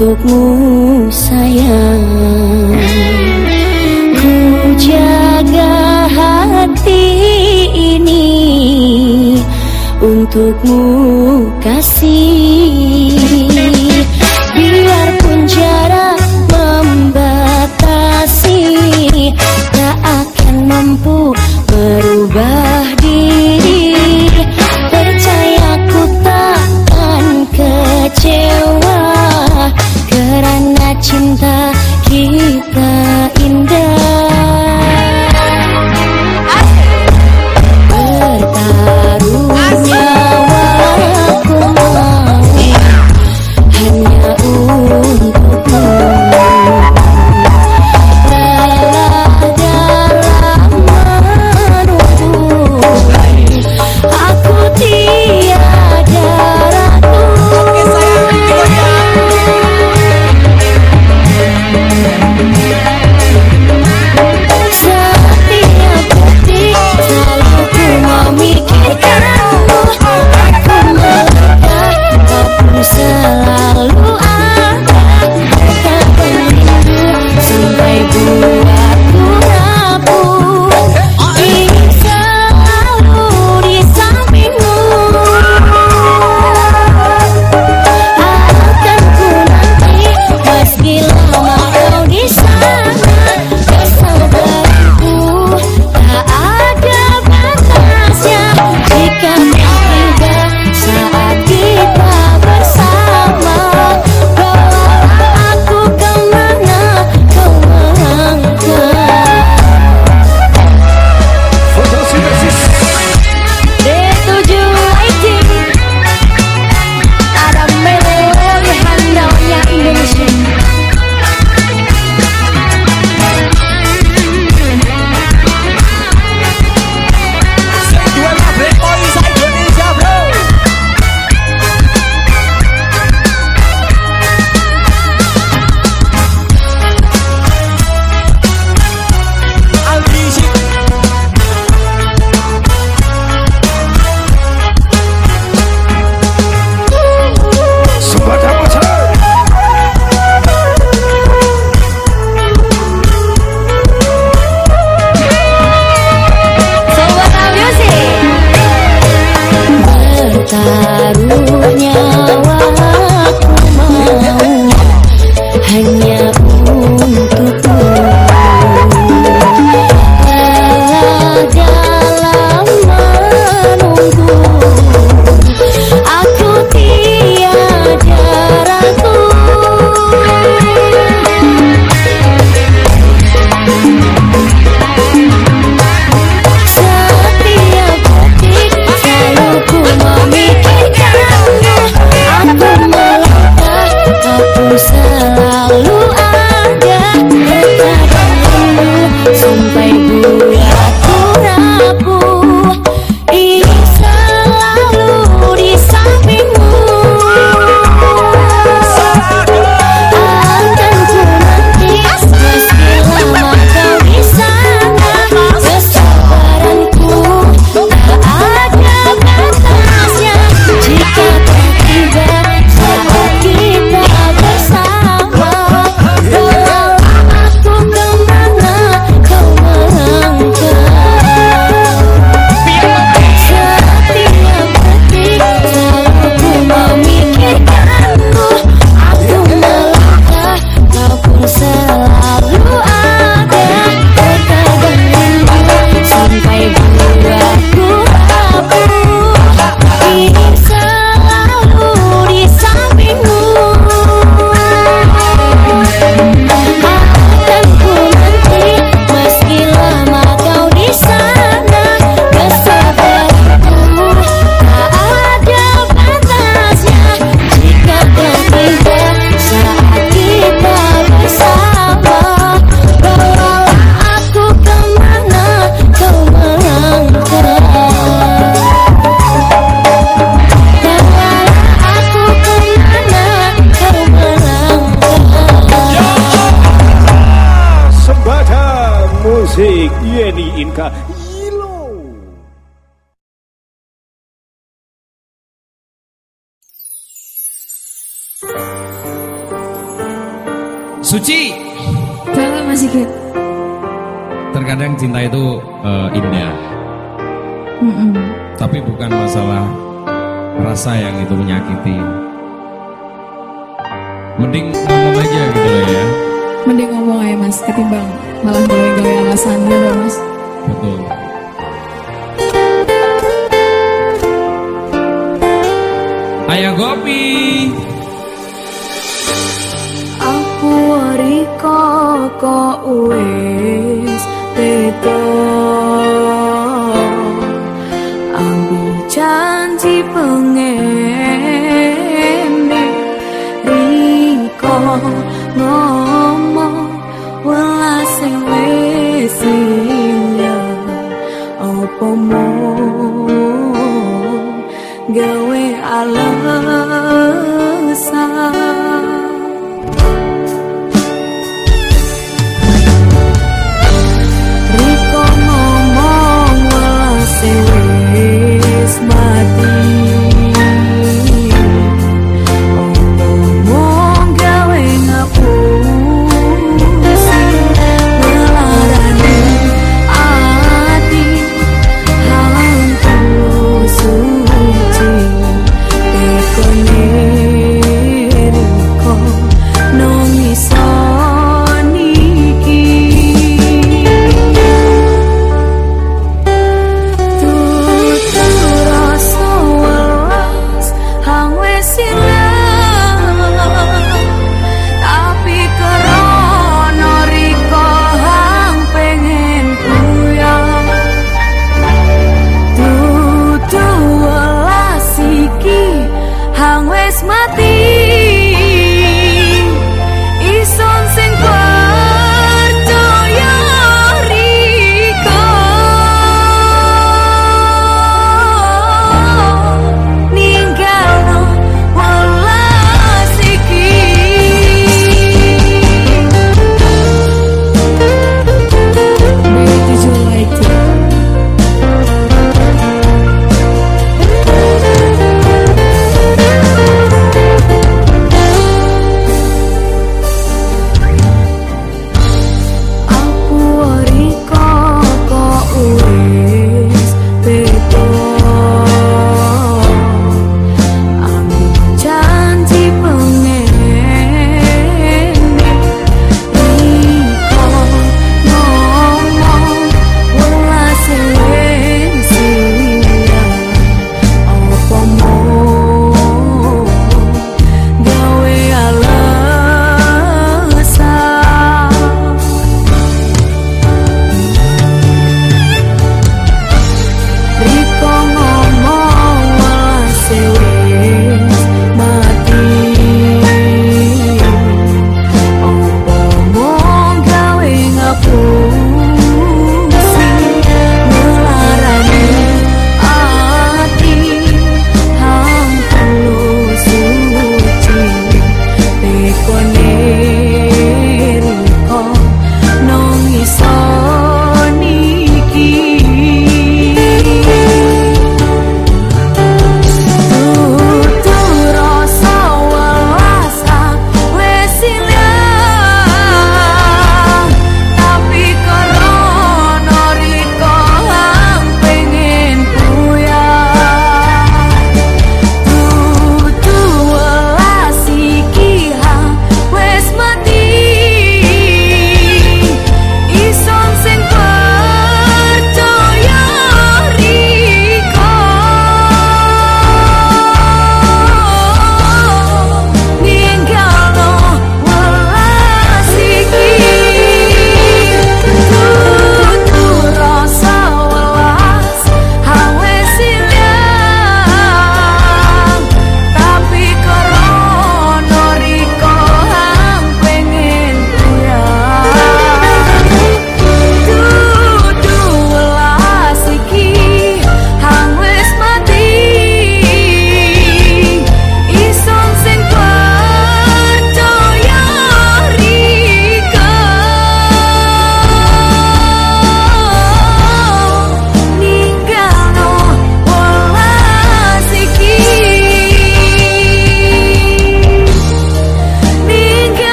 untukmu sayang. Ku jaga hati ini untukmu kasih. Biarpun jarak musik Yeni Inka Yilo. Suci. Dalam masih Terkadang cinta itu uh, indah. Mm -mm. Tapi bukan masalah rasa yang itu menyakiti. Mending ngomong aja gitu ya. Mending ngomong aja mas, ketimbang malah gawe-gawe alasan gitu mas. Betul. Ayah Gopi. Aku riko kok wis